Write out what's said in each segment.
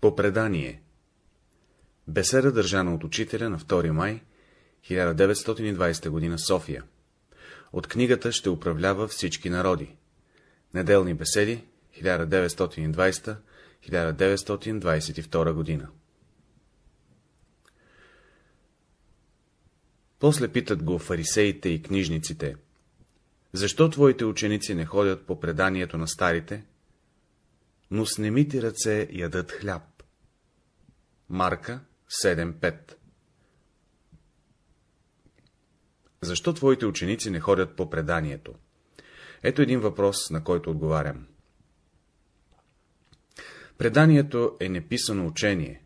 По предание Беседа държана от учителя на 2 май 1920 г. София. От книгата ще управлява всички народи. Неделни беседи 1920-1922 година. После питат го фарисеите и книжниците. Защо твоите ученици не ходят по преданието на старите, но с немити ръце ядат хляб? Марка 7.5 Защо твоите ученици не ходят по преданието? Ето един въпрос, на който отговарям. Преданието е неписано учение,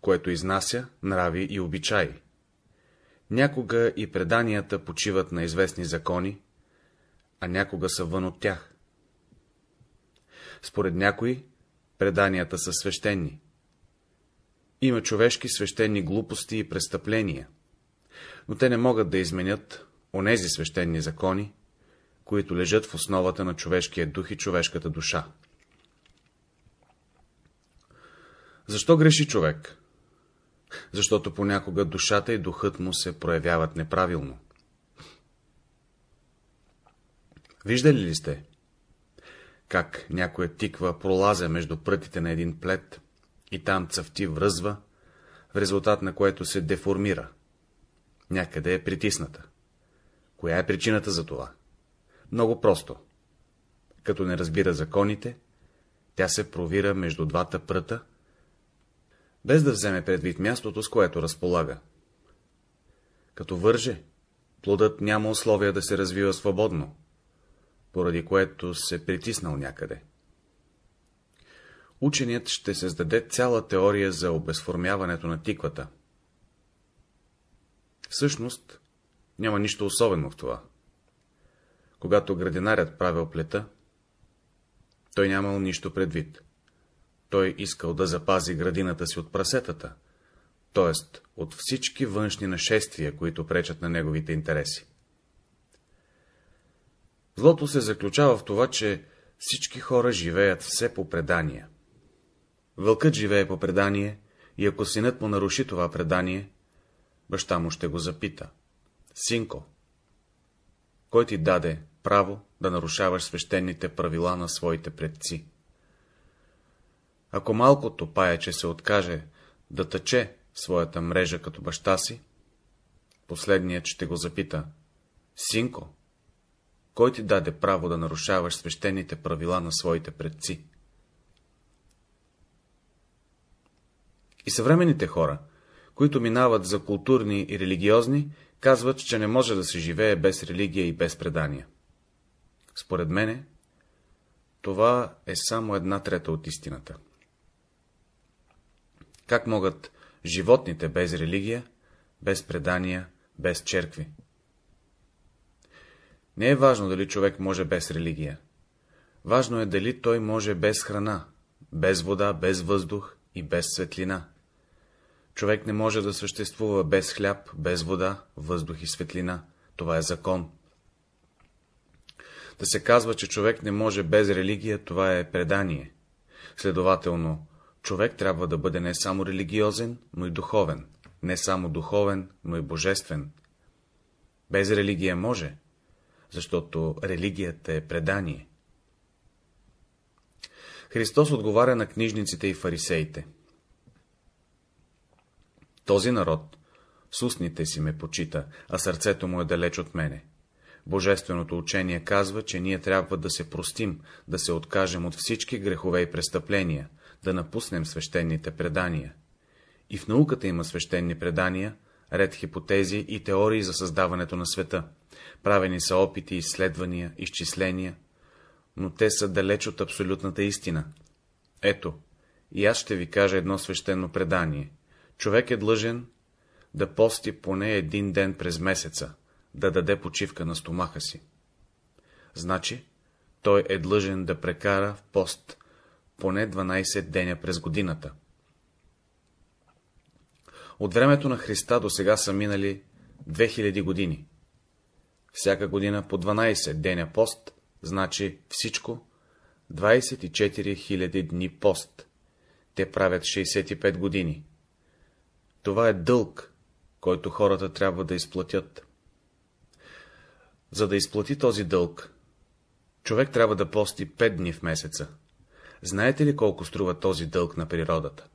което изнася нрави и обичаи. Някога и преданията почиват на известни закони, а някога са вън от тях. Според някои, преданията са свещени. Има човешки свещени глупости и престъпления, но те не могат да изменят онези свещени закони, които лежат в основата на човешкия дух и човешката душа. Защо греши човек? Защото понякога душата и духът му се проявяват неправилно. Виждали ли сте, как някоя тиква пролазя между прътите на един плет и там цъфти връзва, в резултат на което се деформира. Някъде е притисната. Коя е причината за това? Много просто. Като не разбира законите, тя се провира между двата пръта, без да вземе предвид мястото, с което разполага. Като върже, плодът няма условия да се развива свободно, поради което се притиснал някъде. Ученият ще създаде цяла теория за обезформяването на тиквата. Всъщност, няма нищо особено в това. Когато градинарят правил плета, той нямал нищо предвид. Той искал да запази градината си от прасетата, т.е. от всички външни нашествия, които пречат на неговите интереси. Злото се заключава в това, че всички хора живеят все по предания. Вълкът живее по предание и ако синът му наруши това предание, баща му ще го запита. Синко, кой ти даде право да нарушаваш свещените правила на своите предци? Ако малкото паяче се откаже да тъче своята мрежа като баща си, последният ще го запита. Синко, кой ти даде право да нарушаваш свещените правила на своите предци? И съвременните хора, които минават за културни и религиозни, казват, че не може да се живее без религия и без предания. Според мене, това е само една трета от истината. Как могат животните без религия, без предания, без черкви? Не е важно дали човек може без религия. Важно е дали той може без храна, без вода, без въздух и без светлина. Човек не може да съществува без хляб, без вода, въздух и светлина. Това е закон. Да се казва, че човек не може без религия, това е предание. Следователно, човек трябва да бъде не само религиозен, но и духовен. Не само духовен, но и божествен. Без религия може, защото религията е предание. Христос отговаря на книжниците и фарисеите. Този народ с устните си ме почита, а сърцето му е далеч от мене. Божественото учение казва, че ние трябва да се простим, да се откажем от всички грехове и престъпления, да напуснем свещените предания. И в науката има свещени предания, ред хипотези и теории за създаването на света. Правени са опити, изследвания, изчисления, но те са далеч от абсолютната истина. Ето, и аз ще ви кажа едно свещено предание. Човек е длъжен да пости поне един ден през месеца, да даде почивка на стомаха си. Значи, той е длъжен да прекара в пост поне 12 деня през годината. От времето на Христа до сега са минали 2000 години. Всяка година по 12 деня пост, значи всичко 24 000 дни пост. те правят 65 години. Това е дълг, който хората трябва да изплатят. За да изплати този дълг, човек трябва да пости 5 дни в месеца. Знаете ли колко струва този дълг на природата?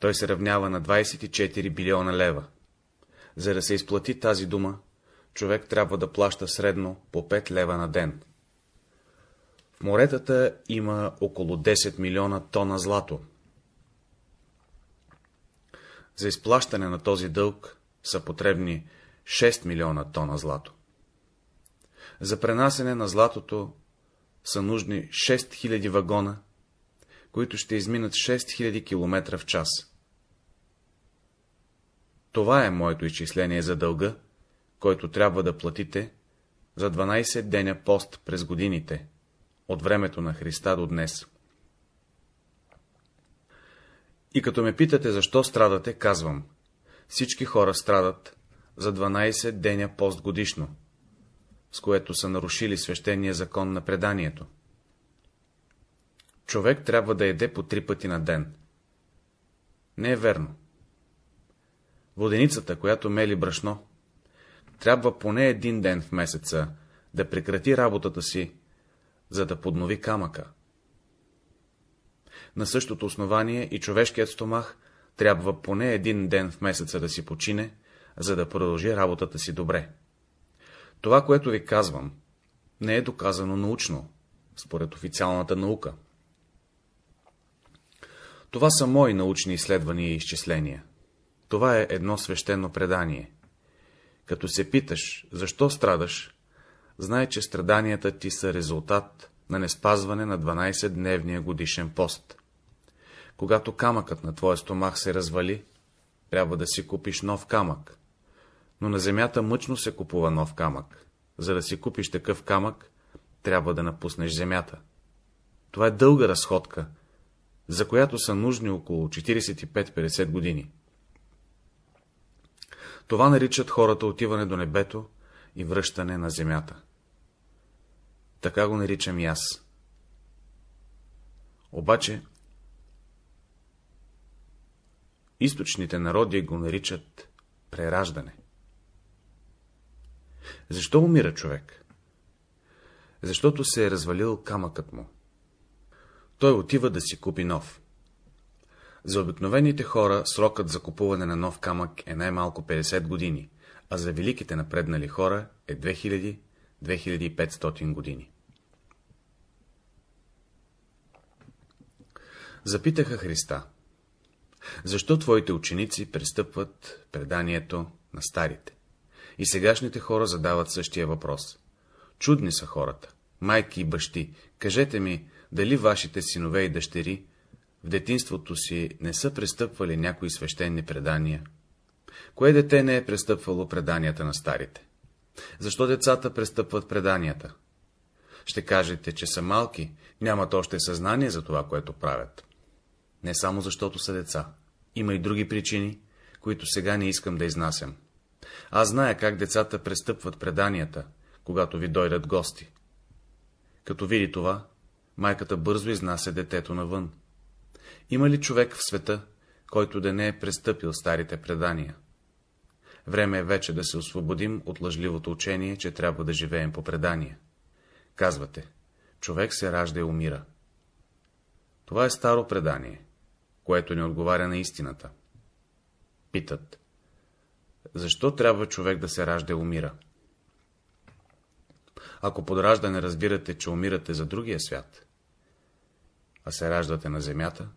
Той се равнява на 24 билиона лева. За да се изплати тази дума, човек трябва да плаща средно по 5 лева на ден. Моретата има около 10 милиона тона злато. За изплащане на този дълг са потребни 6 милиона тона злато. За пренасене на златото са нужни 6000 вагона, които ще изминат 6000 км в час. Това е моето изчисление за дълга, който трябва да платите за 12 деня пост през годините, от времето на Христа до днес. И като ме питате, защо страдате, казвам, всички хора страдат за 12 деня пост годишно, с което са нарушили свещения закон на преданието. Човек трябва да еде по три пъти на ден. Не е верно. Воденицата, която мели брашно, трябва поне един ден в месеца да прекрати работата си, за да поднови камъка. На същото основание и човешкият стомах трябва поне един ден в месеца да си почине, за да продължи работата си добре. Това, което ви казвам, не е доказано научно, според официалната наука. Това са мои научни изследвания и изчисления. Това е едно свещено предание. Като се питаш, защо страдаш, знай, че страданията ти са резултат на неспазване на 12-дневния годишен пост. Когато камъкът на твоя стомах се развали, трябва да си купиш нов камък. Но на земята мъчно се купува нов камък. За да си купиш такъв камък, трябва да напуснеш земята. Това е дълга разходка, за която са нужни около 45-50 години. Това наричат хората отиване до небето и връщане на земята. Така го наричам и аз. Обаче, източните народи го наричат прераждане. Защо умира човек? Защото се е развалил камъкът му. Той отива да си купи нов. За обикновените хора срокът за купуване на нов камък е най-малко 50 години, а за великите напреднали хора е 2000-2500 години. Запитаха Христа. Защо твоите ученици пристъпват преданието на старите? И сегашните хора задават същия въпрос. Чудни са хората, майки и бащи, кажете ми, дали вашите синове и дъщери в детинството си не са престъпвали някои свещени предания? Кое дете не е престъпвало преданията на старите? Защо децата престъпват преданията? Ще кажете, че са малки, нямат още съзнание за това, което правят. Не само защото са деца. Има и други причини, които сега не искам да изнасям. Аз зная как децата престъпват преданията, когато ви дойдат гости. Като види това, майката бързо изнася детето навън. Има ли човек в света, който да не е престъпил старите предания? Време е вече да се освободим от лъжливото учение, че трябва да живеем по предания. Казвате, човек се ражда и умира. Това е старо предание, което не отговаря на истината. Питат, защо трябва човек да се ражда и умира? Ако под раждане разбирате, че умирате за другия свят, а се раждате на земята,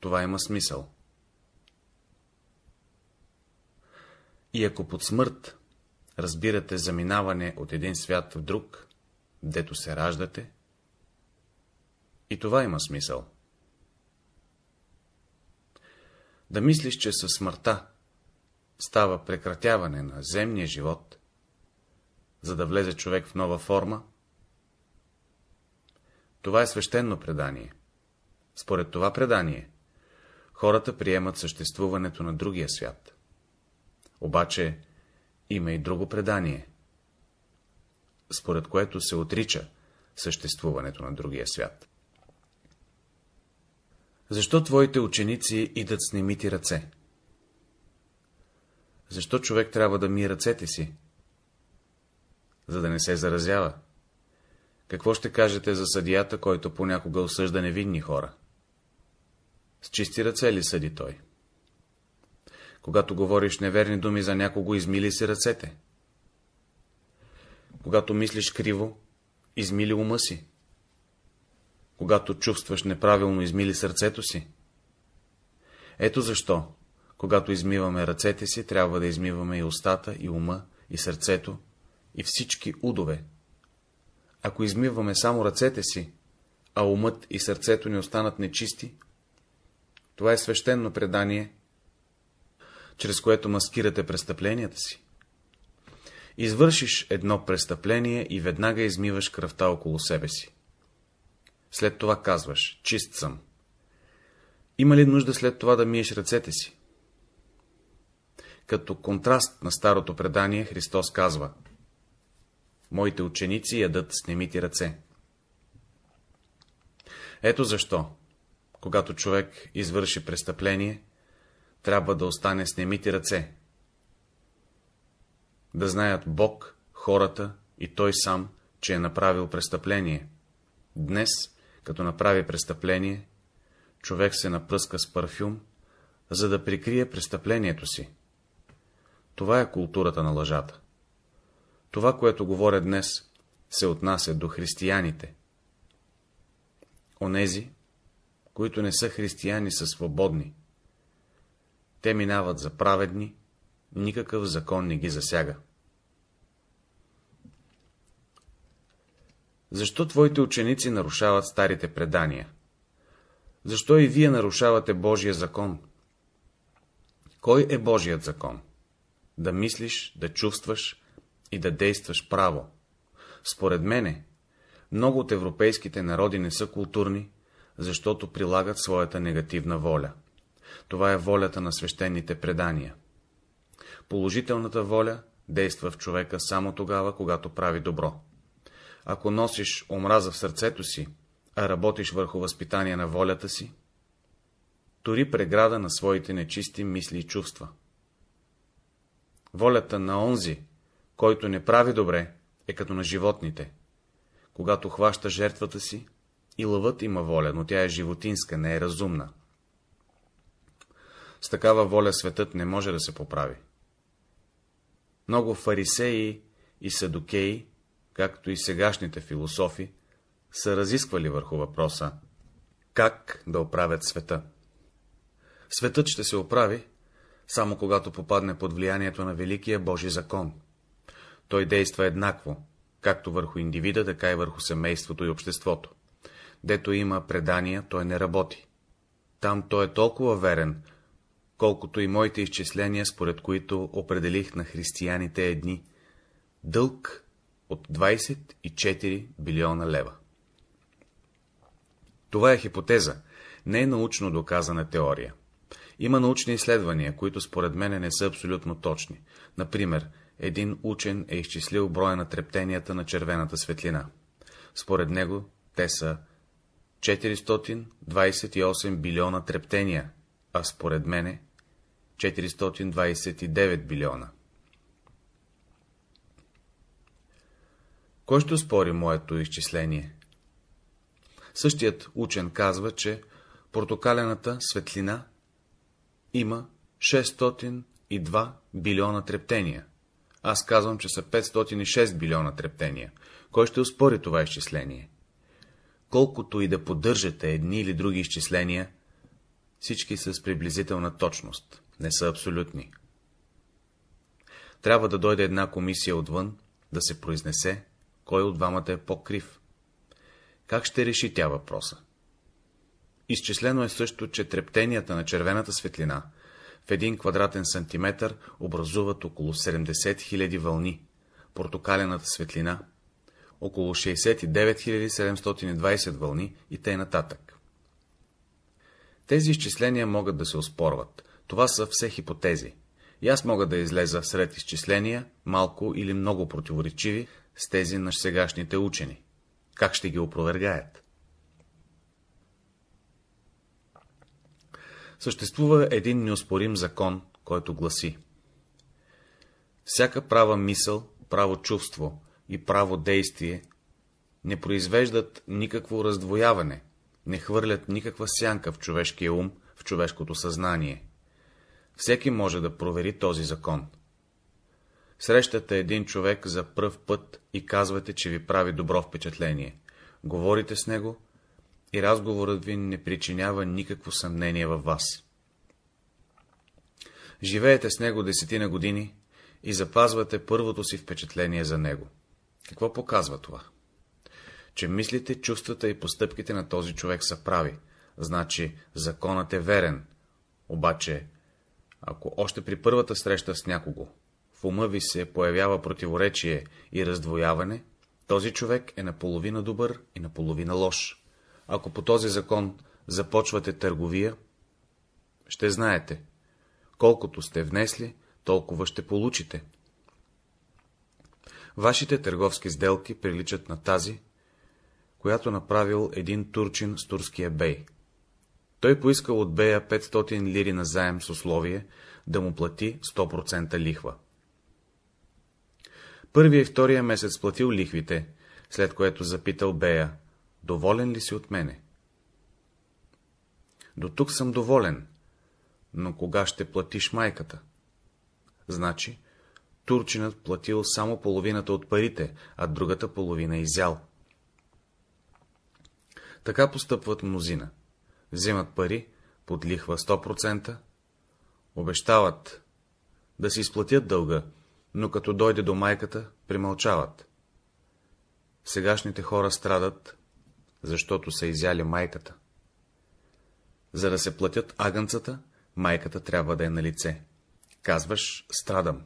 това има смисъл. И ако под смърт разбирате заминаване от един свят в друг, дето се раждате, и това има смисъл. Да мислиш, че със смъртта става прекратяване на земния живот, за да влезе човек в нова форма, това е свещено предание. Според това предание, хората приемат съществуването на другия свят. Обаче има и друго предание, според което се отрича съществуването на другия свят. Защо твоите ученици идат с немити ръце? Защо човек трябва да ми ръцете си? За да не се заразява. Какво ще кажете за съдията, който понякога осъжда невинни хора? С чисти ръце ли съди той? Когато говориш неверни думи за някого, измили си ръцете. Когато мислиш криво, измили ума си. Когато чувстваш неправилно, измили сърцето си. Ето защо, когато измиваме ръцете си, трябва да измиваме и устата, и ума, и сърцето, и всички удове. Ако измиваме само ръцете си, а умът и сърцето ни останат нечисти, това е свещено предание, чрез което маскирате престъпленията си. Извършиш едно престъпление и веднага измиваш кръвта около себе си. След това казваш, чист съм. Има ли нужда след това да миеш ръцете си? Като контраст на старото предание Христос казва Моите ученици ядат с немити ръце. Ето защо, когато човек извърши престъпление, трябва да остане с немити ръце. Да знаят Бог, хората и той сам, че е направил престъпление. Днес, като направи престъпление, човек се напръска с парфюм, за да прикрие престъплението си. Това е културата на лъжата. Това, което говоря днес, се отнася до християните. Онези, които не са християни, са свободни. Те минават за праведни, никакъв закон не ги засяга. Защо твоите ученици нарушават старите предания? Защо и вие нарушавате Божия закон? Кой е Божият закон? Да мислиш, да чувстваш и да действаш право. Според мене, много от европейските народи не са културни, защото прилагат своята негативна воля. Това е волята на свещените предания. Положителната воля действа в човека само тогава, когато прави добро. Ако носиш омраза в сърцето си, а работиш върху възпитание на волята си, тори преграда на своите нечисти мисли и чувства. Волята на онзи, който не прави добре, е като на животните. Когато хваща жертвата си, и лъвът има воля, но тя е животинска, не е разумна. С такава воля светът не може да се поправи. Много фарисеи и садокеи, както и сегашните философи, са разисквали върху въпроса, как да оправят света. Светът ще се оправи, само когато попадне под влиянието на Великия Божи закон. Той действа еднакво, както върху индивида, така и върху семейството и обществото. Дето има предания, той не работи. Там той е толкова верен, колкото и моите изчисления, според които определих на християните едни дълг от 24 билиона лева. Това е хипотеза, не е научно доказана теория. Има научни изследвания, които според мен не са абсолютно точни. Например, един учен е изчислил броя на трептенията на червената светлина. Според него те са 428 билиона трептения, а според мене 429 билиона. Кой ще спори моето изчисление? Същият учен казва, че портокалената светлина има 602 билиона трептения. Аз казвам, че са 506 билиона трептения. Кой ще успори това изчисление? Колкото и да поддържате едни или други изчисления, всички са с приблизителна точност, не са абсолютни. Трябва да дойде една комисия отвън, да се произнесе, кой от двамата е по-крив. Как ще реши тя въпроса? Изчислено е също, че трептенията на червената светлина в един квадратен сантиметър образуват около 70 000 вълни, портокалената светлина около 69 720 вълни и т.н. Тези изчисления могат да се оспорват. Това са все хипотези. И аз мога да излеза сред изчисления, малко или много противоречиви, с тези на сегашните учени. Как ще ги опровергаят? Съществува един неоспорим закон, който гласи. Всяка права мисъл, право чувство и право действие не произвеждат никакво раздвояване, не хвърлят никаква сянка в човешкия ум, в човешкото съзнание. Всеки може да провери този закон. Срещате един човек за пръв път и казвате, че ви прави добро впечатление. Говорите с него и разговорът ви не причинява никакво съмнение във вас. Живеете с него десетина години и запазвате първото си впечатление за него. Какво показва това? Че мислите, чувствата и постъпките на този човек са прави, значи законът е верен, обаче, ако още при първата среща с някого в ума ви се появява противоречие и раздвояване, този човек е наполовина добър и наполовина лош. Ако по този закон започвате търговия, ще знаете, колкото сте внесли, толкова ще получите. Вашите търговски сделки приличат на тази, която направил един турчин с турския бей. Той поискал от бея 500 лири на заем с условие да му плати 100% лихва. Първия и втория месец платил лихвите, след което запитал Бея, доволен ли си от мене? До тук съм доволен, но кога ще платиш майката? Значи, турчинът платил само половината от парите, а другата половина изял. Така постъпват мнозина. Вземат пари, под лихва 100%, обещават да си изплатят дълга, но като дойде до майката, примълчават. Сегашните хора страдат, защото са изяли майката. За да се платят агънцата, майката трябва да е на лице. Казваш, страдам.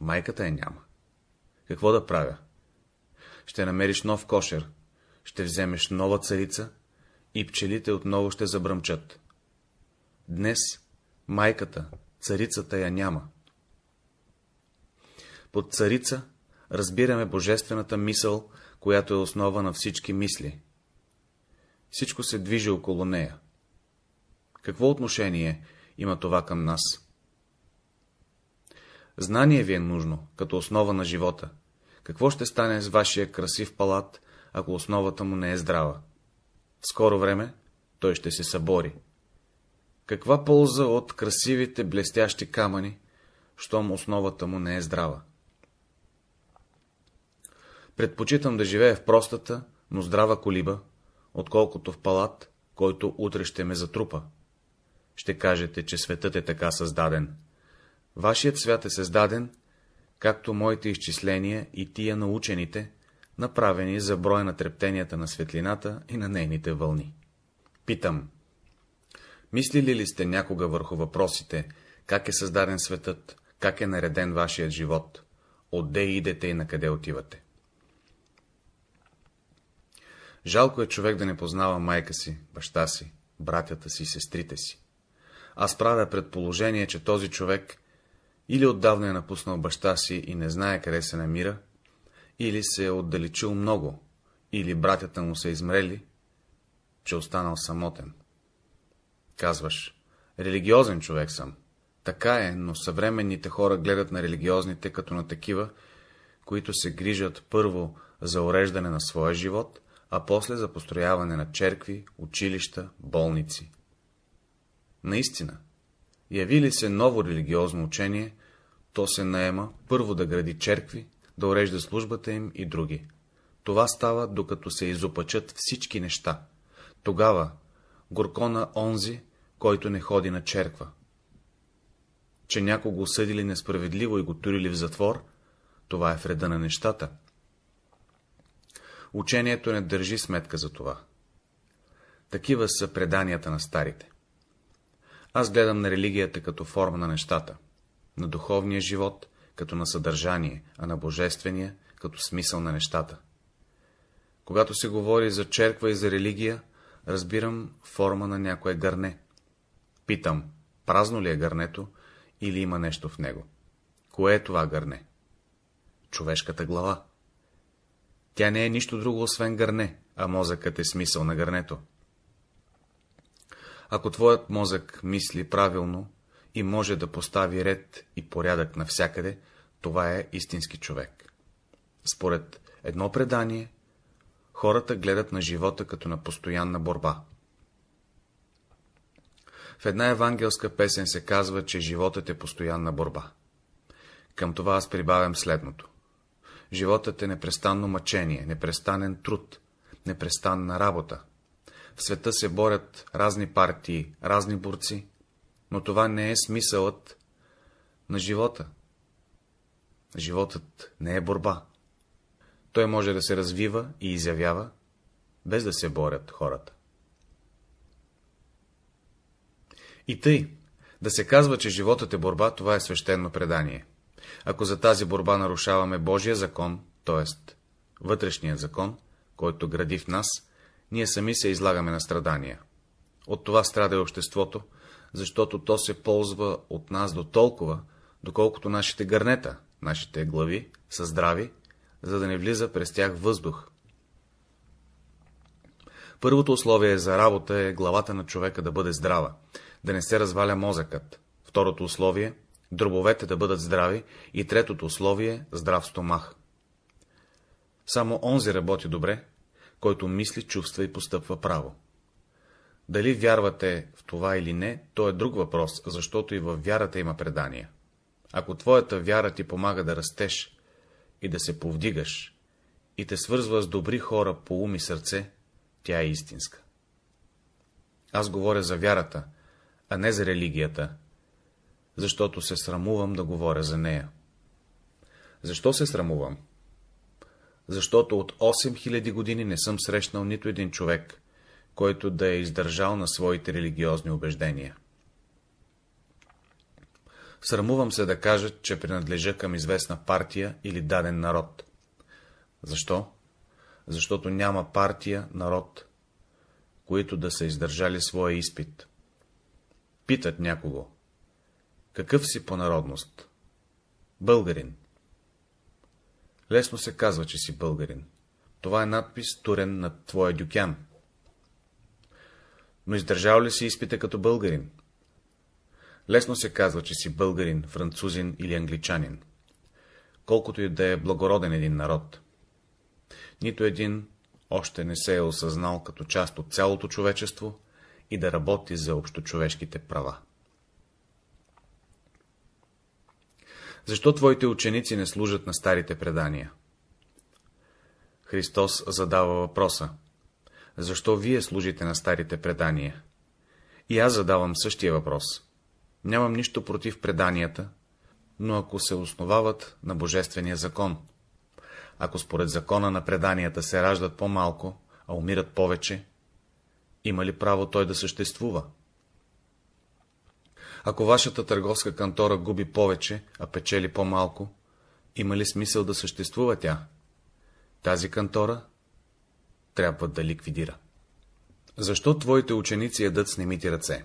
Майката е няма. Какво да правя? Ще намериш нов кошер, ще вземеш нова царица и пчелите отново ще забръмчат. Днес майката, царицата я няма. Под царица разбираме божествената мисъл, която е основа на всички мисли. Всичко се движи около нея. Какво отношение има това към нас? Знание ви е нужно, като основа на живота. Какво ще стане с вашия красив палат, ако основата му не е здрава? Скоро време той ще се събори. Каква полза от красивите блестящи камъни, щом основата му не е здрава? Предпочитам да живея в простата, но здрава колиба, отколкото в палат, който утре ще ме затрупа. Ще кажете, че светът е така създаден. Вашият свят е създаден, както моите изчисления и тия на учените, направени за брой на трептенията на светлината и на нейните вълни. Питам, мислили ли сте някога върху въпросите, как е създаден светът, как е нареден вашият живот, отде идете и на къде отивате? Жалко е човек да не познава майка си, баща си, братята си, сестрите си. Аз правя предположение, че този човек или отдавна е напуснал баща си и не знае къде се намира, или се е отдалечил много, или братята му са измрели, че останал самотен. Казваш, религиозен човек съм. Така е, но съвременните хора гледат на религиозните като на такива, които се грижат първо за уреждане на своя живот, а после за построяване на черкви, училища, болници. Наистина, яви ли се ново религиозно учение, то се наема първо да гради черкви, да урежда службата им и други. Това става, докато се изопачат всички неща. Тогава горко на онзи, който не ходи на черква. Че някого осъдили несправедливо и го турили в затвор, това е вреда на нещата. Учението не държи сметка за това. Такива са преданията на старите. Аз гледам на религията като форма на нещата, на духовния живот като на съдържание, а на божествения като смисъл на нещата. Когато се говори за черква и за религия, разбирам форма на някое гърне. Питам, празно ли е гърнето или има нещо в него? Кое е това гърне? Човешката глава. Тя не е нищо друго, освен гърне, а мозъкът е смисъл на гърнето. Ако твоят мозък мисли правилно и може да постави ред и порядък навсякъде, това е истински човек. Според едно предание, хората гледат на живота като на постоянна борба. В една евангелска песен се казва, че животът е постоянна борба. Към това аз прибавям следното. Животът е непрестанно мъчение, непрестанен труд, непрестанна работа. В света се борят разни партии, разни борци, но това не е смисълът на живота. Животът не е борба. Той може да се развива и изявява, без да се борят хората. И тъй, да се казва, че животът е борба, това е свещено предание. Ако за тази борба нарушаваме Божия закон, т.е. вътрешния закон, който гради в нас, ние сами се излагаме на страдания. От това страда и обществото, защото то се ползва от нас до толкова, доколкото нашите гърнета, нашите глави, са здрави, за да не влиза през тях въздух. Първото условие за работа е главата на човека да бъде здрава, да не се разваля мозъкът. Второто условие – дробовете да бъдат здрави и третото условие – здрав стомах. Само онзи работи добре, който мисли, чувства и постъпва право. Дали вярвате в това или не, то е друг въпрос, защото и във вярата има предания. Ако твоята вяра ти помага да растеш и да се повдигаш, и те свързва с добри хора по ум и сърце, тя е истинска. Аз говоря за вярата, а не за религията, защото се срамувам да говоря за нея. Защо се срамувам? Защото от 8000 години не съм срещнал нито един човек, който да е издържал на своите религиозни убеждения. Срамувам се да кажа, че принадлежа към известна партия или даден народ. Защо? Защото няма партия, народ, които да са издържали своя изпит. Питат някого. Какъв си по народност? Българин. Лесно се казва, че си българин. Това е надпис, турен над твоя дюкян. Но издържал ли си изпита като българин? Лесно се казва, че си българин, французин или англичанин. Колкото и да е благороден един народ. Нито един още не се е осъзнал като част от цялото човечество и да работи за общочовешките права. Защо твоите ученици не служат на старите предания? Христос задава въпроса. Защо вие служите на старите предания? И аз задавам същия въпрос. Нямам нищо против преданията, но ако се основават на Божествения закон, ако според закона на преданията се раждат по-малко, а умират повече, има ли право той да съществува? Ако вашата търговска кантора губи повече, а печели по-малко, има ли смисъл да съществува тя? Тази кантора трябва да ликвидира. Защо твоите ученици ядат с немити ръце?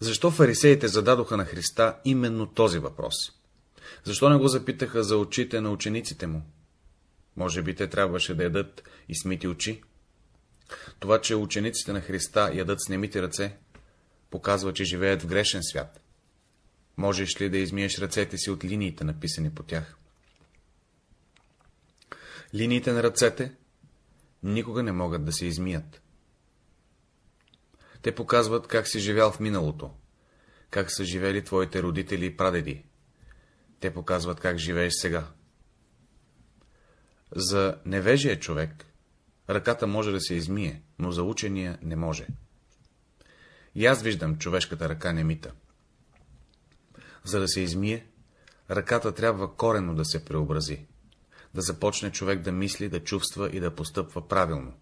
Защо фарисеите зададоха на Христа именно този въпрос? Защо не го запитаха за очите на учениците му? Може би те трябваше да ядат и смити очи? Това, че учениците на Христа ядат с немити ръце, показва, че живеят в грешен свят. Можеш ли да измиеш ръцете си от линиите, написани по тях? Линиите на ръцете никога не могат да се измият. Те показват как си живял в миналото, как са живели твоите родители и прадеди. Те показват как живееш сега. За невежия човек ръката може да се измие, но за учения не може. И аз виждам човешката ръка немита. За да се измие, ръката трябва корено да се преобрази, да започне човек да мисли, да чувства и да постъпва правилно.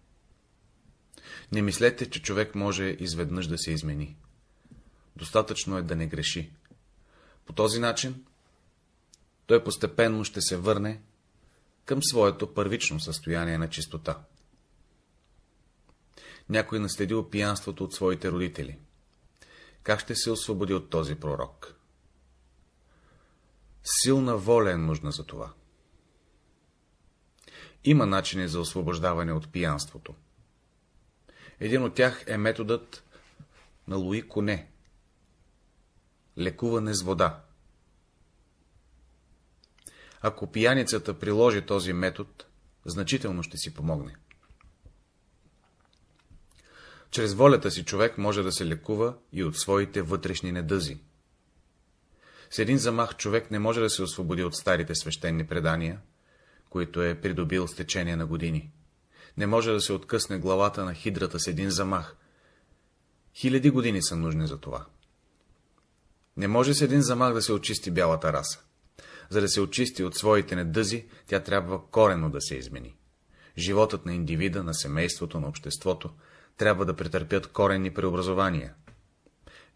Не мислете, че човек може изведнъж да се измени. Достатъчно е да не греши. По този начин той постепенно ще се върне към своето първично състояние на чистота. Някой наследил пиянството от своите родители. Как ще се освободи от този пророк? Силна воля е нужна за това. Има начини за освобождаване от пиянството. Един от тях е методът на Луи Коне. Лекуване с вода. Ако пияницата приложи този метод, значително ще си помогне. Чрез волята си човек може да се лекува и от своите вътрешни недъзи. С един замах човек не може да се освободи от старите свещени предания, които е придобил с течение на години. Не може да се откъсне главата на хидрата с един замах. Хиляди години са нужни за това. Не може с един замах да се очисти бялата раса. За да се очисти от своите недъзи, тя трябва корено да се измени. Животът на индивида, на семейството, на обществото трябва да претърпят коренни преобразования.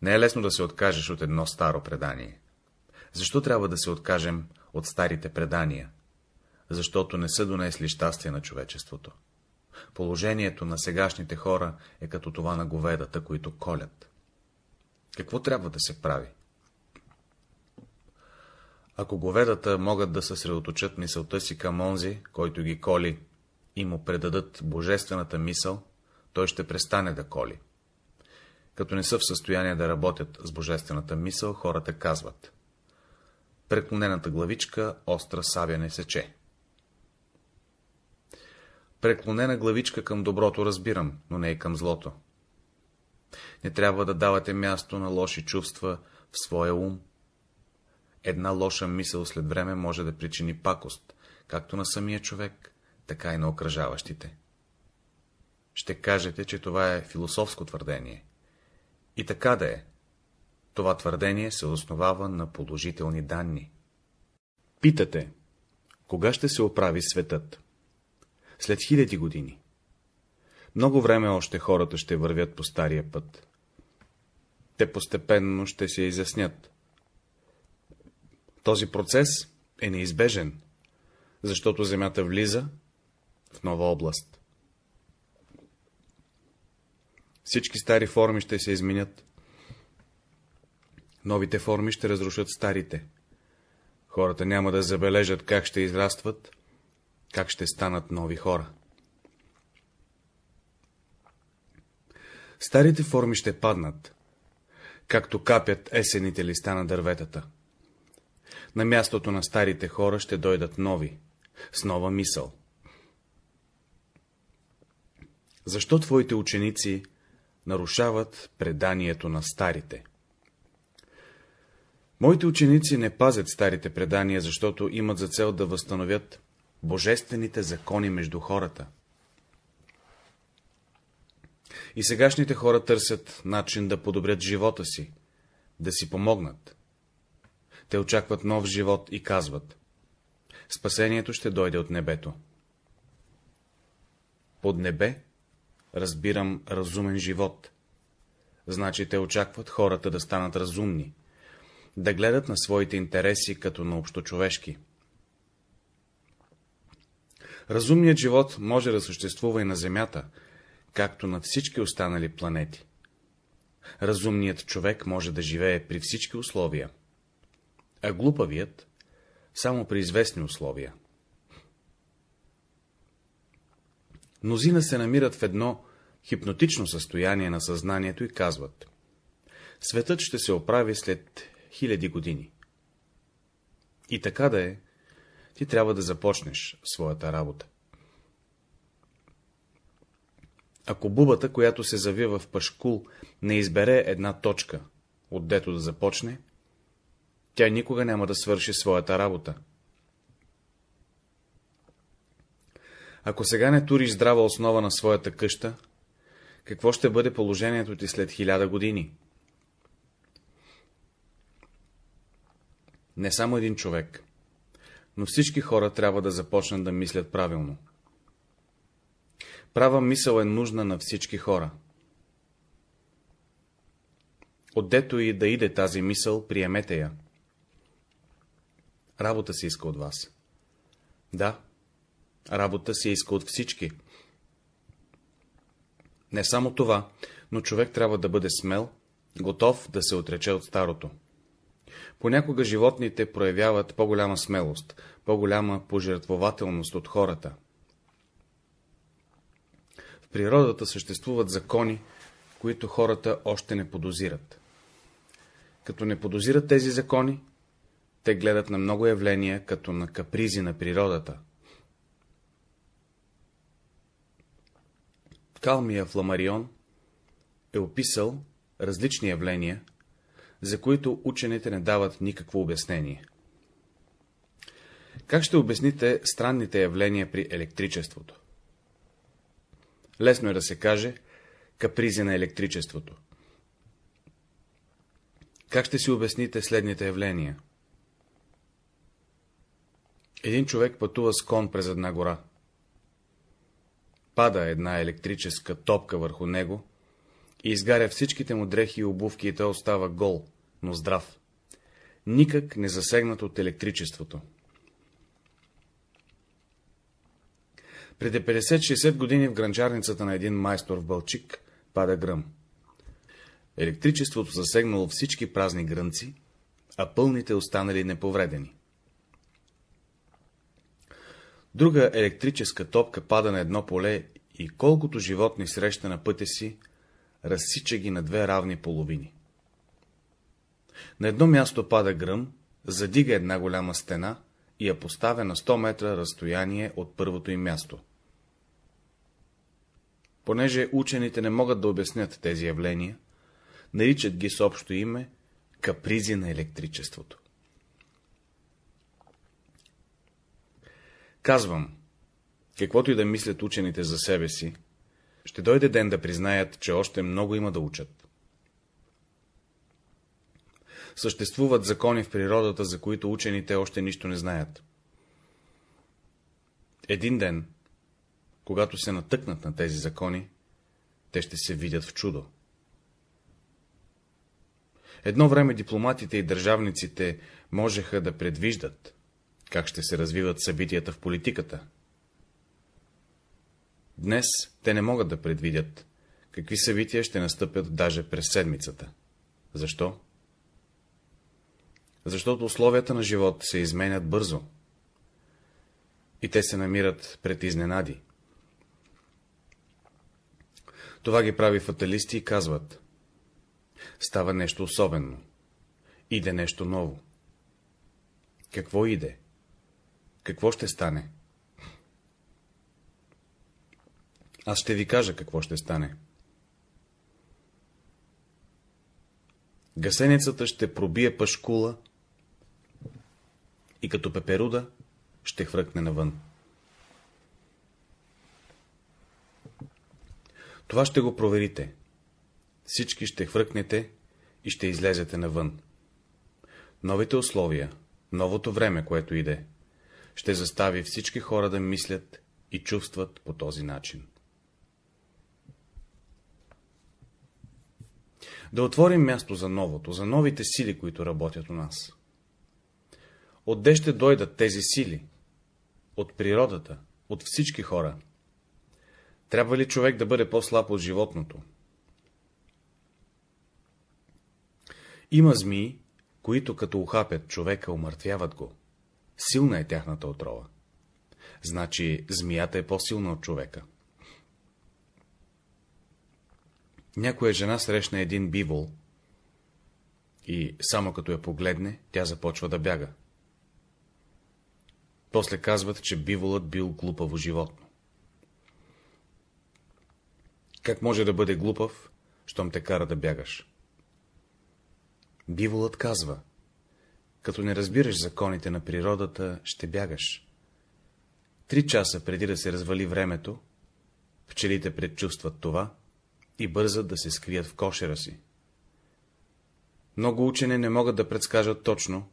Не е лесно да се откажеш от едно старо предание. Защо трябва да се откажем от старите предания? Защото не са донесли щастие на човечеството. Положението на сегашните хора е като това на говедата, които колят. Какво трябва да се прави? Ако говедата могат да съсредоточат мисълта си към онзи, който ги коли, и му предадат божествената мисъл, той ще престане да коли. Като не са в състояние да работят с божествената мисъл, хората казват. Преклонената главичка остра сабя не сече. Преклонена главичка към доброто разбирам, но не и към злото. Не трябва да давате място на лоши чувства в своя ум. Една лоша мисъл след време може да причини пакост, както на самия човек, така и на окръжаващите. Ще кажете, че това е философско твърдение. И така да е. Това твърдение се основава на положителни данни. Питате, кога ще се оправи светът? След хиляди години. Много време още хората ще вървят по стария път. Те постепенно ще се изяснят. Този процес е неизбежен, защото Земята влиза в нова област. Всички стари форми ще се изменят. Новите форми ще разрушат старите. Хората няма да забележат как ще израстват, как ще станат нови хора. Старите форми ще паднат, както капят есените листа на дърветата. На мястото на старите хора ще дойдат нови, с нова мисъл. Защо твоите ученици нарушават преданието на старите. Моите ученици не пазят старите предания, защото имат за цел да възстановят божествените закони между хората. И сегашните хора търсят начин да подобрят живота си, да си помогнат. Те очакват нов живот и казват, спасението ще дойде от небето. Под небе разбирам разумен живот. Значи те очакват хората да станат разумни, да гледат на своите интереси като на общочовешки. Разумният живот може да съществува и на Земята, както на всички останали планети. Разумният човек може да живее при всички условия, а глупавият — само при известни условия. Мнозина се намират в едно хипнотично състояние на съзнанието и казват Светът ще се оправи след хиляди години. И така да е, ти трябва да започнеш своята работа. Ако бубата, която се завива в пашкул, не избере една точка, отдето да започне, тя никога няма да свърши своята работа. Ако сега не туриш здрава основа на своята къща, какво ще бъде положението ти след хиляда години? Не само един човек, но всички хора трябва да започнат да мислят правилно. Права мисъл е нужна на всички хора. Отдето и да иде тази мисъл, приемете я. Работа се иска от вас. Да, работа се иска от всички. Не само това, но човек трябва да бъде смел, готов да се отрече от старото. Понякога животните проявяват по-голяма смелост, по-голяма пожертвователност от хората. В природата съществуват закони, които хората още не подозират. Като не подозират тези закони, те гледат на много явления, като на капризи на природата. Калмия Фламарион е описал различни явления, за които учените не дават никакво обяснение. Как ще обясните странните явления при електричеството? Лесно е да се каже капризи на електричеството. Как ще си обясните следните явления? Един човек пътува с кон през една гора. Пада една електрическа топка върху него и изгаря всичките му дрехи и обувки и той остава гол, но здрав. Никак не засегнат от електричеството. Преди 50-60 години в гранчарницата на един майстор в Бълчик пада гръм. Електричеството засегнало всички празни грънци, а пълните останали неповредени. Друга електрическа топка пада на едно поле и колкото животни среща на пътя си, разсича ги на две равни половини. На едно място пада гръм, задига една голяма стена и я поставя на 100 метра разстояние от първото им място. Понеже учените не могат да обяснят тези явления, наричат ги с общо име капризи на електричеството. Казвам, каквото и да мислят учените за себе си, ще дойде ден да признаят, че още много има да учат. Съществуват закони в природата, за които учените още нищо не знаят. Един ден, когато се натъкнат на тези закони, те ще се видят в чудо. Едно време дипломатите и държавниците можеха да предвиждат, как ще се развиват събитията в политиката. Днес те не могат да предвидят, какви събития ще настъпят даже през седмицата. Защо? Защото условията на живот се изменят бързо. И те се намират пред изненади. Това ги прави фаталисти и казват. Става нещо особено. Иде нещо ново. Какво иде? Какво ще стане? Аз ще ви кажа какво ще стане. Гасеницата ще пробие пашкула и като пеперуда ще хвъркне навън. Това ще го проверите. Всички ще хвъркнете и ще излезете навън. Новите условия, новото време, което иде, ще застави всички хора да мислят и чувстват по този начин. Да отворим място за новото, за новите сили, които работят у нас. Отде ще дойдат тези сили? От природата, от всички хора. Трябва ли човек да бъде по-слаб от животното? Има змии, които като ухапят човека, умъртвяват го. Силна е тяхната отрова. Значи змията е по-силна от човека. Някоя жена срещна един бивол и само като я погледне, тя започва да бяга. После казват, че биволът бил глупаво животно. Как може да бъде глупав, щом те кара да бягаш? Биволът казва, като не разбираш законите на природата, ще бягаш. Три часа преди да се развали времето, пчелите предчувстват това и бързат да се скрият в кошера си. Много учени не могат да предскажат точно,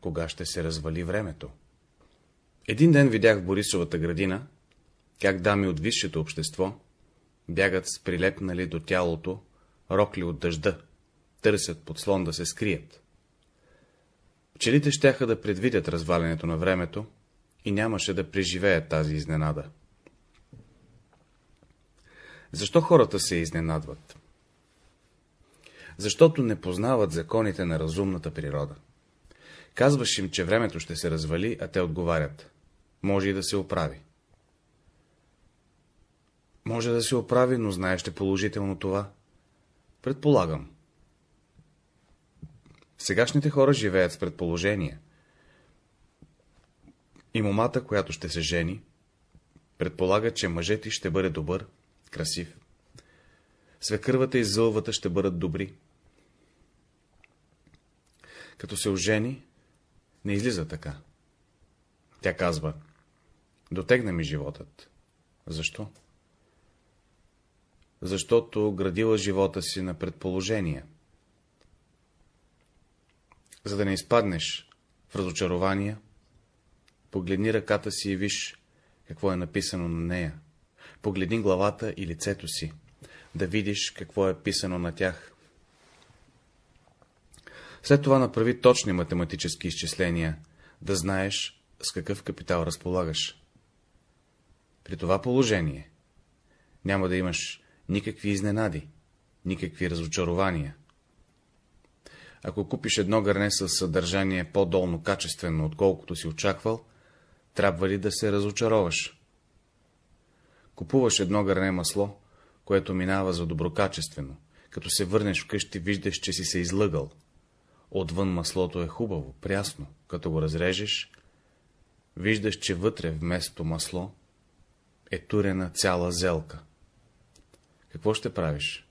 кога ще се развали времето. Един ден видях в Борисовата градина, как дами от висшето общество бягат с прилепнали до тялото рокли от дъжда, търсят подслон да се скрият. Пчелите щяха да предвидят развалянето на времето и нямаше да преживеят тази изненада. Защо хората се изненадват? Защото не познават законите на разумната природа. Казваш им, че времето ще се развали, а те отговарят. Може и да се оправи. Може да се оправи, но знаеш ли положително това? Предполагам. Сегашните хора живеят с предположение. И момата, която ще се жени, предполага, че мъжът ти ще бъде добър, красив. Свекървата и зълвата ще бъдат добри. Като се ожени, не излиза така. Тя казва, дотегна ми животът. Защо? Защото градила живота си на предположения. За да не изпаднеш в разочарования, погледни ръката си и виж, какво е написано на нея. Погледни главата и лицето си, да видиш какво е писано на тях. След това направи точни математически изчисления, да знаеш с какъв капитал разполагаш. При това положение няма да имаш никакви изненади, никакви разочарования. Ако купиш едно гърне с съдържание по-долно качествено, отколкото си очаквал, трябва ли да се разочароваш? Купуваш едно гърне масло, което минава за доброкачествено. Като се върнеш вкъщи, виждаш, че си се излъгал. Отвън маслото е хубаво, прясно. Като го разрежеш, виждаш, че вътре вместо масло е турена цяла зелка. Какво ще правиш?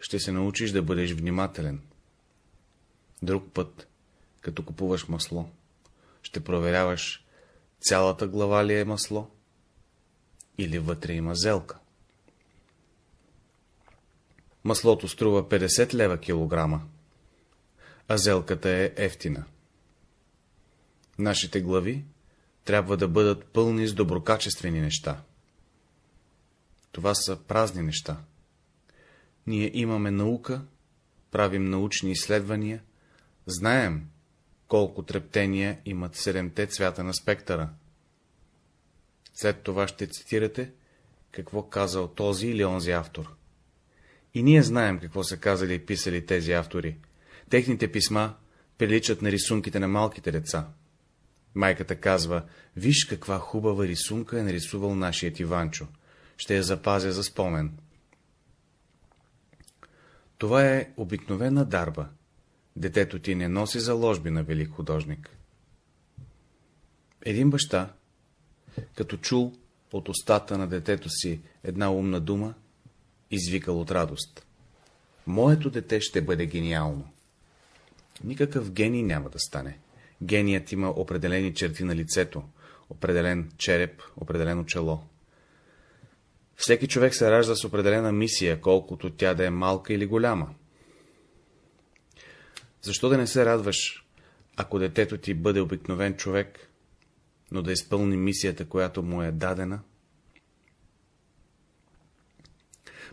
Ще се научиш да бъдеш внимателен. Друг път, като купуваш масло, ще проверяваш цялата глава ли е масло или вътре има зелка. Маслото струва 50 лева килограма, а зелката е ефтина. Нашите глави трябва да бъдат пълни с доброкачествени неща. Това са празни неща. Ние имаме наука, правим научни изследвания, знаем колко трептения имат седемте цвята на спектъра. След това ще цитирате какво казал този или онзи автор. И ние знаем какво са казали и писали тези автори. Техните писма приличат на рисунките на малките деца. Майката казва, виж каква хубава рисунка е нарисувал нашият Иванчо. Ще я запазя за спомен. Това е обикновена дарба. Детето ти не носи заложби на велик художник. Един баща, като чул от устата на детето си една умна дума, извикал от радост. Моето дете ще бъде гениално. Никакъв гений няма да стане. Геният има определени черти на лицето, определен череп, определено чело. Всеки човек се ражда с определена мисия, колкото тя да е малка или голяма. Защо да не се радваш, ако детето ти бъде обикновен човек, но да изпълни мисията, която му е дадена?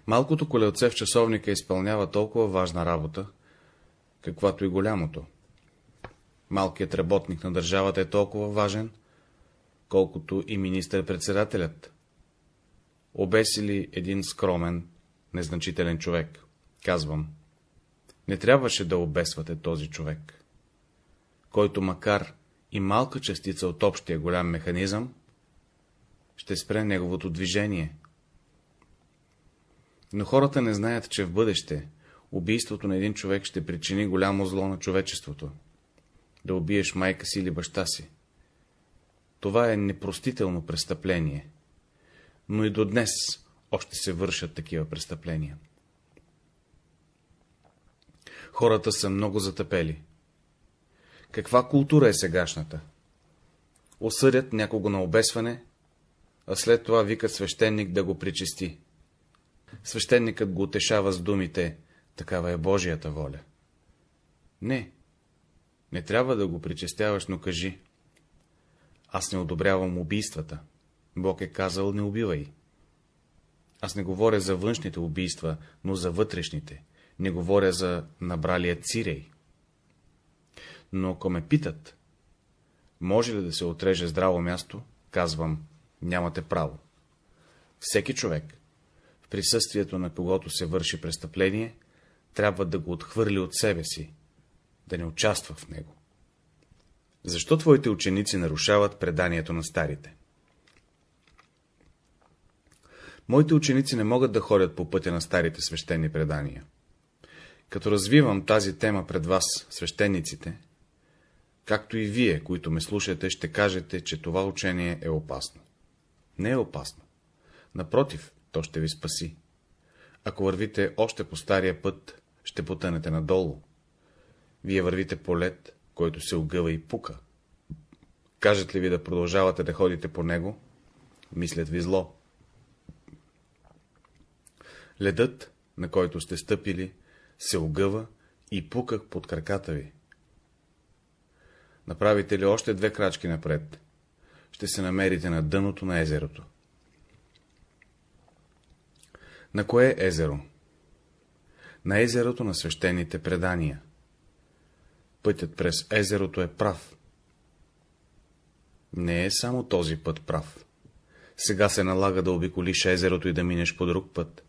Малкото колелце в часовника изпълнява толкова важна работа, каквато и голямото. Малкият работник на държавата е толкова важен, колкото и министър-председателят. Обеси ли един скромен, незначителен човек? Казвам. Не трябваше да обесвате този човек, който макар и малка частица от общия голям механизъм, ще спре неговото движение. Но хората не знаят, че в бъдеще убийството на един човек ще причини голямо зло на човечеството. Да убиеш майка си или баща си. Това е непростително престъпление. Но и до днес още се вършат такива престъпления. Хората са много затъпели. Каква култура е сегашната? Осъдят някого на обесване, а след това викат свещеник да го причисти. Свещеникът го утешава с думите Такава е Божията воля. Не, не трябва да го причестяваш, но кажи. Аз не одобрявам убийствата. Бог е казал, не убивай. Аз не говоря за външните убийства, но за вътрешните. Не говоря за набралия цирей. Но ако ме питат, може ли да се отреже здраво място, казвам, нямате право. Всеки човек, в присъствието на когото се върши престъпление, трябва да го отхвърли от себе си, да не участва в него. Защо твоите ученици нарушават преданието на старите? Моите ученици не могат да ходят по пътя на старите свещени предания. Като развивам тази тема пред вас, свещениците, както и вие, които ме слушате, ще кажете, че това учение е опасно. Не е опасно. Напротив, то ще ви спаси. Ако вървите още по стария път, ще потънете надолу. Вие вървите по лед, който се огъва и пука. Кажат ли ви да продължавате да ходите по него, мислят ви зло. Ледът, на който сте стъпили, се огъва и пука под краката ви. Направите ли още две крачки напред, ще се намерите на дъното на езерото. На кое езеро? На езерото на свещените предания. Пътят през езерото е прав. Не е само този път прав. Сега се налага да обиколиш езерото и да минеш по друг път.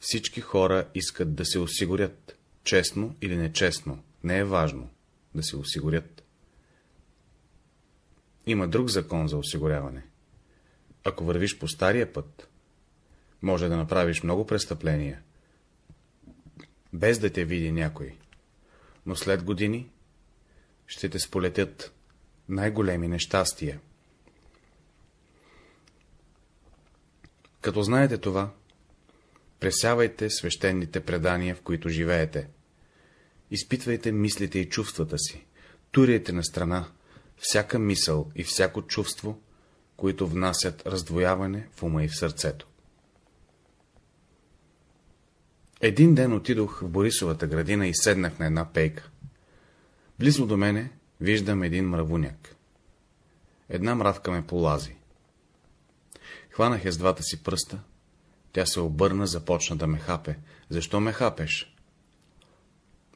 Всички хора искат да се осигурят, честно или нечестно, не е важно да се осигурят. Има друг закон за осигуряване. Ако вървиш по стария път, може да направиш много престъпления, без да те види някой, но след години ще те сполетят най-големи нещастия. Като знаете това, пресявайте свещените предания, в които живеете. Изпитвайте мислите и чувствата си, туряйте на страна всяка мисъл и всяко чувство, които внасят раздвояване в ума и в сърцето. Един ден отидох в Борисовата градина и седнах на една пейка. Близо до мене виждам един мравуняк. Една мравка ме полази. Хванах я с двата си пръста, тя се обърна, започна да ме хапе. Защо ме хапеш?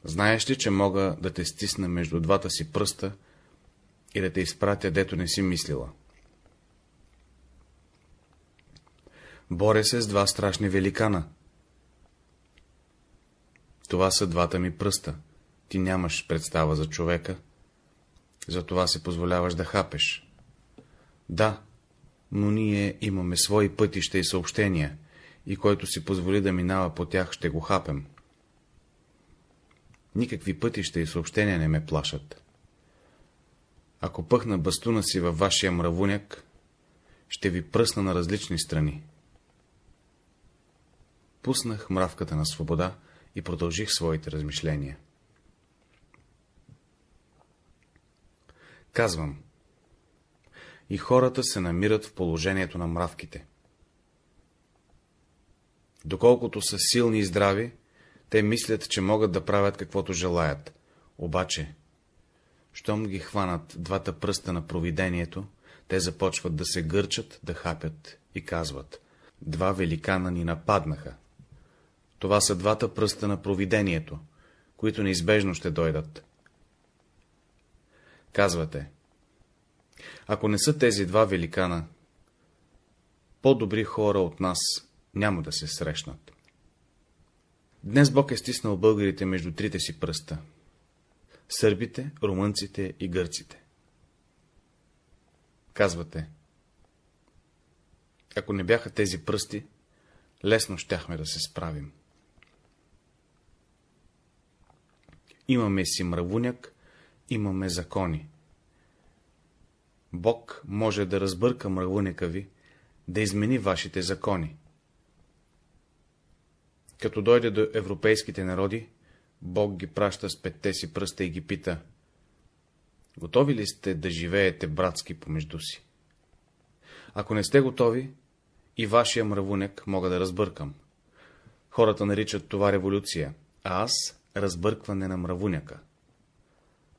Знаеш ли, че мога да те стисна между двата си пръста и да те изпратя, дето не си мислила? Боря се с два страшни великана. Това са двата ми пръста. Ти нямаш представа за човека, затова се позволяваш да хапеш. Да, но ние имаме свои пътища и съобщения, и който си позволи да минава по тях, ще го хапем. Никакви пътища и съобщения не ме плашат. Ако пъхна бастуна си във вашия мравуняк, ще ви пръсна на различни страни. Пуснах мравката на свобода и продължих своите размишления. Казвам, и хората се намират в положението на мравките. Доколкото са силни и здрави, те мислят, че могат да правят каквото желаят. Обаче, щом ги хванат двата пръста на провидението, те започват да се гърчат, да хапят и казват. Два великана ни нападнаха. Това са двата пръста на провидението, които неизбежно ще дойдат. Казвате, ако не са тези два великана, по-добри хора от нас няма да се срещнат. Днес Бог е стиснал българите между трите си пръста. Сърбите, румънците и гърците. Казвате, ако не бяха тези пръсти, лесно щяхме да се справим. Имаме си мравуняк, имаме закони. Бог може да разбърка мравуняка ви, да измени вашите закони. Като дойде до европейските народи, Бог ги праща с петте си пръста и ги пита. Готови ли сте да живеете братски помежду си? Ако не сте готови, и вашия мравунек мога да разбъркам. Хората наричат това революция, а аз разбъркване на мравуняка.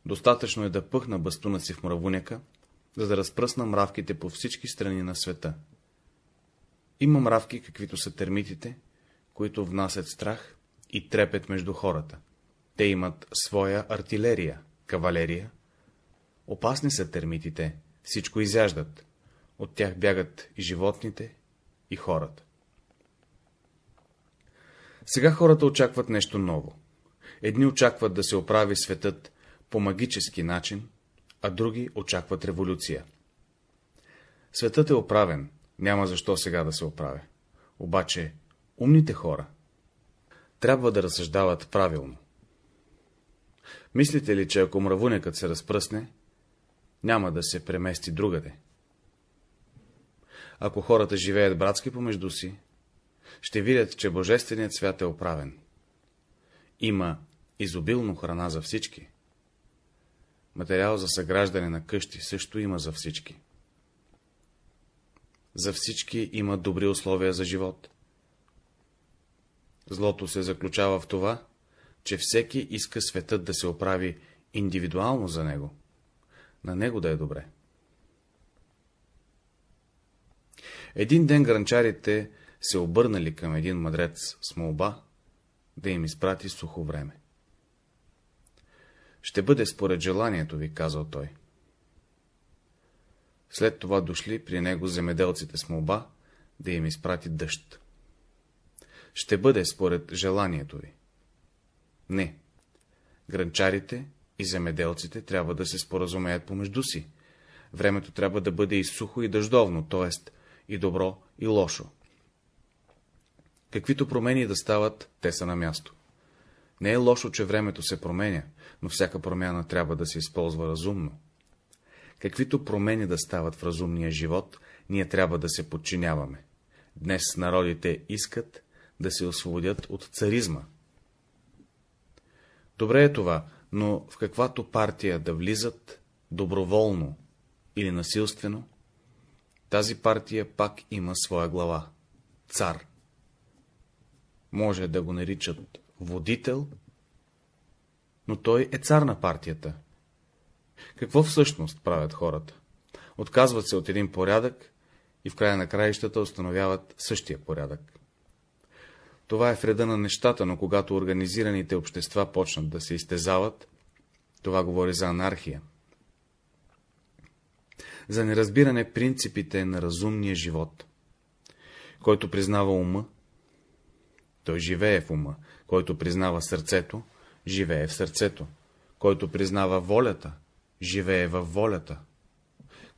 Достатъчно е да пъхна бастуна си в мравуняка, за да разпръсна мравките по всички страни на света. Има мравки, каквито са термитите, които внасят страх и трепет между хората. Те имат своя артилерия, кавалерия. Опасни са термитите, всичко изяждат. От тях бягат и животните, и хората. Сега хората очакват нещо ново. Едни очакват да се оправи светът по магически начин, а други очакват революция. Светът е оправен, няма защо сега да се оправя. Обаче умните хора трябва да разсъждават правилно. Мислите ли, че ако мравунекът се разпръсне, няма да се премести другаде? Ако хората живеят братски помежду си, ще видят, че Божественият свят е оправен. Има изобилно храна за всички. Материал за съграждане на къщи също има за всички. За всички има добри условия за живот. Злото се заключава в това, че всеки иска светът да се оправи индивидуално за него, на него да е добре. Един ден гранчарите се обърнали към един мъдрец с молба да им изпрати сухо време. Ще бъде според желанието ви, казал той. След това дошли при него земеделците с молба да им изпрати дъжд. Ще бъде според желанието ви. Не. Гранчарите и земеделците трябва да се споразумеят помежду си. Времето трябва да бъде и сухо, и дъждовно, т.е. и добро, и лошо. Каквито промени да стават, те са на място. Не е лошо, че времето се променя, но всяка промяна трябва да се използва разумно. Каквито промени да стават в разумния живот, ние трябва да се подчиняваме. Днес народите искат да се освободят от царизма. Добре е това, но в каквато партия да влизат, доброволно или насилствено, тази партия пак има своя глава — цар. Може да го наричат водител, но той е цар на партията. Какво всъщност правят хората? Отказват се от един порядък и в края на краищата установяват същия порядък. Това е вреда на нещата, но когато организираните общества почнат да се изтезават, това говори за анархия. За неразбиране принципите на разумния живот. Който признава ума, той живее в ума, който признава сърцето, живее в сърцето, който признава волята, живее във волята,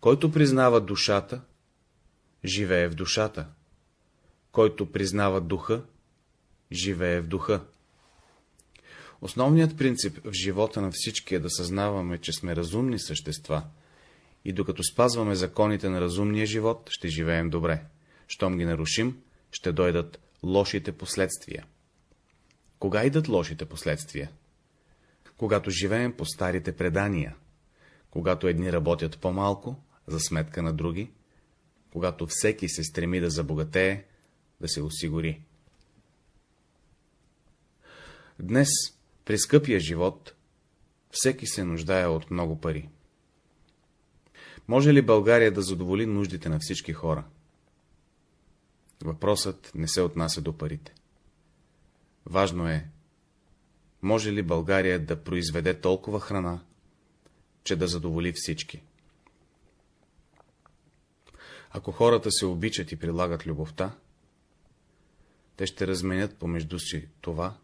който признава душата, живее в душата, който признава духа, живее в духа. Основният принцип в живота на всички е да съзнаваме, че сме разумни същества и докато спазваме законите на разумния живот, ще живеем добре. Щом ги нарушим, ще дойдат лошите последствия. Кога идат лошите последствия? Когато живеем по старите предания, когато едни работят по-малко, за сметка на други, когато всеки се стреми да забогатее, да се осигури. Днес, при скъпия живот, всеки се нуждае от много пари. Може ли България да задоволи нуждите на всички хора? Въпросът не се отнася до парите. Важно е, може ли България да произведе толкова храна, че да задоволи всички. Ако хората се обичат и прилагат любовта, те ще разменят помежду си това,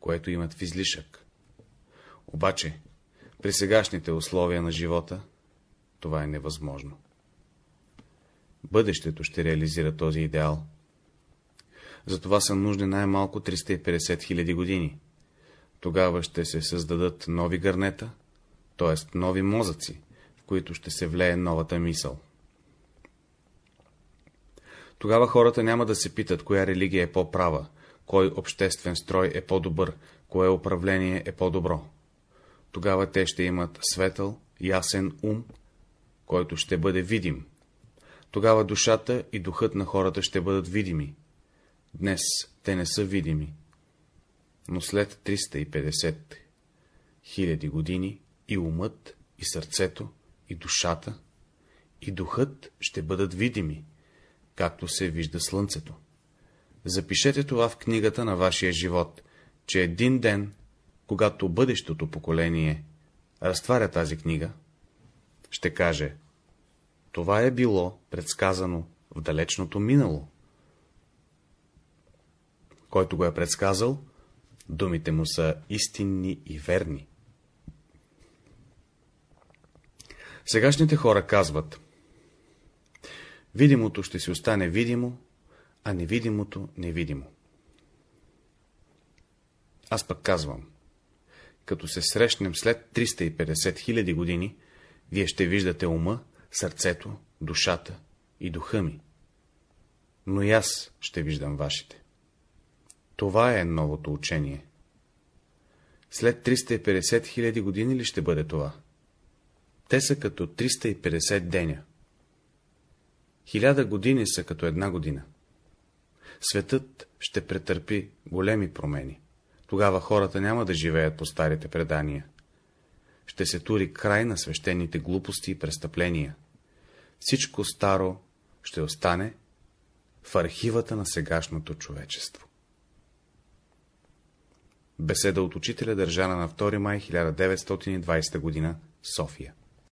което имат в излишък. Обаче, при сегашните условия на живота, това е невъзможно. Бъдещето ще реализира този идеал. Затова са нужни най-малко 350 000 години. Тогава ще се създадат нови гърнета, т.е. нови мозъци, в които ще се влее новата мисъл. Тогава хората няма да се питат, коя религия е по-права, кой обществен строй е по-добър, кое управление е по-добро. Тогава те ще имат светъл, ясен ум, който ще бъде видим. Тогава душата и духът на хората ще бъдат видими. Днес те не са видими, но след 350 хиляди години и умът, и сърцето, и душата, и духът ще бъдат видими, както се вижда слънцето. Запишете това в книгата на вашия живот, че един ден, когато бъдещото поколение разтваря тази книга, ще каже, това е било предсказано в далечното минало. Който го е предсказал, думите му са истинни и верни. Сегашните хора казват, видимото ще си остане видимо, а невидимото невидимо. Аз пък казвам, като се срещнем след 350 хиляди години, вие ще виждате ума, сърцето, душата и духа ми. Но и аз ще виждам вашите. Това е новото учение. След 350 хиляди години ли ще бъде това? Те са като 350 деня. Хиляда години са като една година. Светът ще претърпи големи промени. Тогава хората няма да живеят по старите предания. Ще се тури край на свещените глупости и престъпления. Всичко старо ще остане в архивата на сегашното човечество. Беседа от учителя държана на 2 май 1920 г. София